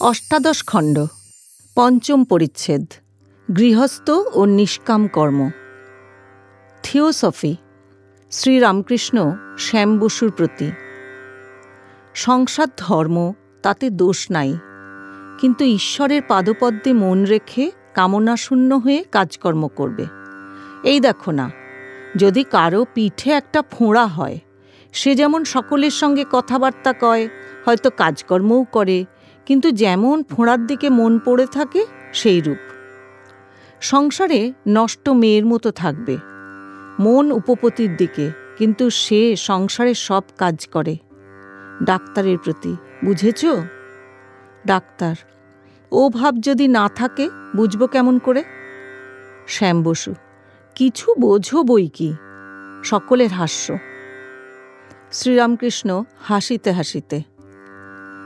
অষ্টাদশ খণ্ড। পঞ্চম পরিচ্ছেদ। গৃহস্থ ও নিষ্কাম কর্ম। থিওসফি। শ্রীরামকৃষ্ণ শ্যাম বসুর প্রতি। সংসার ধর্ম, তাতে দোষ নাই। কিন্তু ঈশ্বরের পাদপদ্মে মন রেখে কামনাশূন্য হয়ে কাজকর্ম করবে। এই দেখো না, যদি কারও পিঠে একটা ফোঁড়া হয়, সে যেমন সকলের সঙ্গে কথাবার্তা কয়, হয়তো কাজকর্মও করে কিন্তু যেমন ফোঁড়ার দিকে মন পড়ে থাকে, সেই রূপ। সংসারে নষ্ট মেয়ের মতো থাকবে। মন উপপতির দিকে, কিন্তু সে সংসারের সব কাজ করে। ডাক্তারের প্রতি, বুঝেছ? ডাক্তার, ও ভাব যদি না থাকে, বুঝব কেমন করে? শ্যাম বসু, কিছু বোঝো বই কি? সকলের হাস্য। শ্রীরামকৃষ্ণ হাসিতে হাসিতে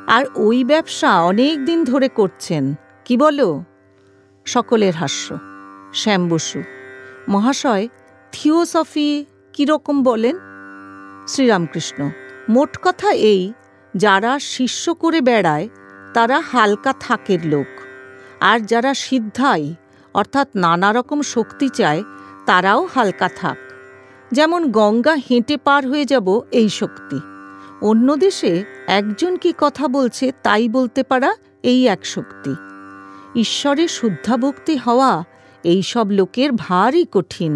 আর ওই ব্যবসা অনেক দিন ধরে করছেন। কি বলো? সকলের হাস্য। শ্যাম বসু। মহাশয়, থিওসফি কীরকম বলেন? শ্রীরামকৃষ্ণ। মোট কথা এই, যারা শিষ্য করে বেড়ায়, তারা হালকা থাকের লোক। আর যারা সিদ্ধাই, অর্থাৎ নানা রকম শক্তি চায়, তারাও হালকা থাক। যেমন গঙ্গা হেঁটে পার হয়ে যাব এই শক্তি। অন্য দেশে একজন কি কথা বলছে তাই বলতে পারা এই এক শক্তি। ঈশ্বরের শুদ্ধাভক্তি হওয়া এই সব লোকের ভারী কঠিন।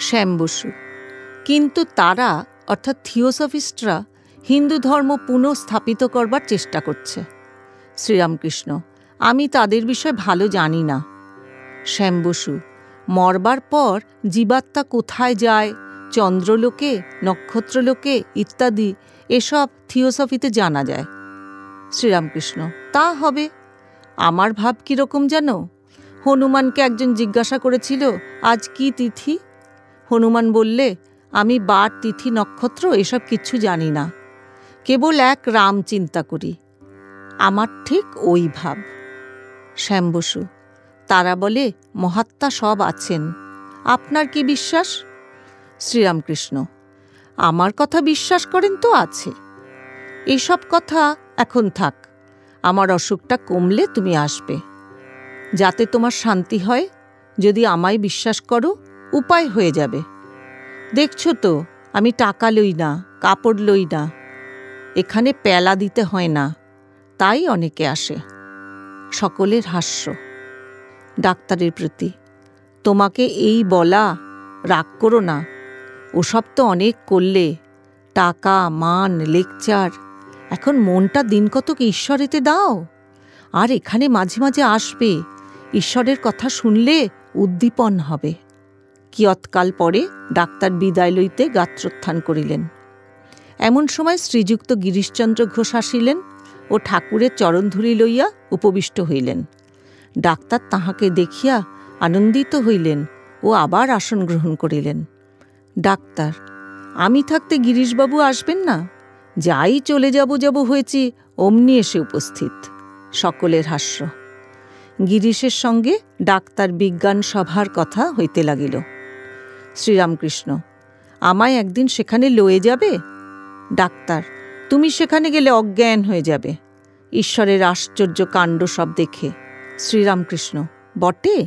শ্যাম বসু, কিন্তু তারা, অর্থাৎ থিওসফিস্টরা, হিন্দু ধর্ম পুনঃস্থাপিত করবার চেষ্টা করছে। শ্রীরামকৃষ্ণ, আমি তাদের বিষয়ে ভালো জানি না। শ্যাম বসু, মরবার পর জীবাত্মা কোথায় যায় চন্দ্রলোকে, নক্ষত্রলোকে ইত্যাদি এসব থিওসফিতে জানা যায়। শ্রীরামকৃষ্ণ, তা হবে। আমার ভাব কীরকম জানো হনুমানকে একজন জিজ্ঞাসা করেছিল, আজ কি তিথি? হনুমান বললে, আমি বার, তিথি, নক্ষত্র, এসব কিছু জানি না। কেবল এক রাম চিন্তা করি। আমার ঠিক ওই ভাব। শ্যাম বসু তারা বলে, মহাত্মা সব আছেন। আপনার কি বিশ্বাস? শ্রীরামকৃষ্ণ। আমার কথা বিশ্বাস করেন তো আছে। এসব কথা এখন থাক। আমার অসুখটা কমলে তুমি আসবে। যাতে তোমার শান্তি হয়, যদি আমায় বিশ্বাস করো, উপায় হয়ে যাবে। দেখছ তো, আমি টাকা লই না, কাপড় লই না। এখানে পেলা দিতে হয় না। তাই অনেকে আসে। সকলের হাস্য। ডাক্তারের প্রতি। তোমাকে এই বলা রাগ করো না। ওসব তো অনেক করলে। টাকা, মান, লেকচার। এখন মনটা দিন কতক ঈশ্বরেতে দাও। আর এখানে মাঝে মাঝে আসবে। ঈশ্বরের কথা শুনলে উদ্দীপন হবে। কিয়ৎকাল পরে ডাক্তার বিদায় লইতে গাত্রোত্থান করিলেন। এমন সময় শ্রীযুক্ত গিরিশচন্দ্র ঘোষ আসিলেন ও ঠাকুরের চরণধুলি লইয়া উপবিষ্ট হইলেন। ডাক্তার তাহাকে দেখিয়া আনন্দিত হইলেন ও আবার আসন গ্রহণ করিলেন। ডাক্তার। আমি থাকতে গিরিশবাবু আসবেন না? যাই চলে যাব যাব হয়েছি, অমনি এসে উপস্থিত। সকলের হাস্য। গিরিশের সঙ্গে ডাক্তার বিজ্ঞান সভার কথা হইতে লাগিল। শ্রীরামকৃষ্ণ, আমায় একদিন সেখানে লয়ে যাবে? ডাক্তার, তুমি সেখানে গেলে অজ্ঞান হয়ে যাবে। ঈশ্বরের আশ্চর্য কাণ্ড সব দেখে। শ্রীরামকৃষ্ণ, বটে?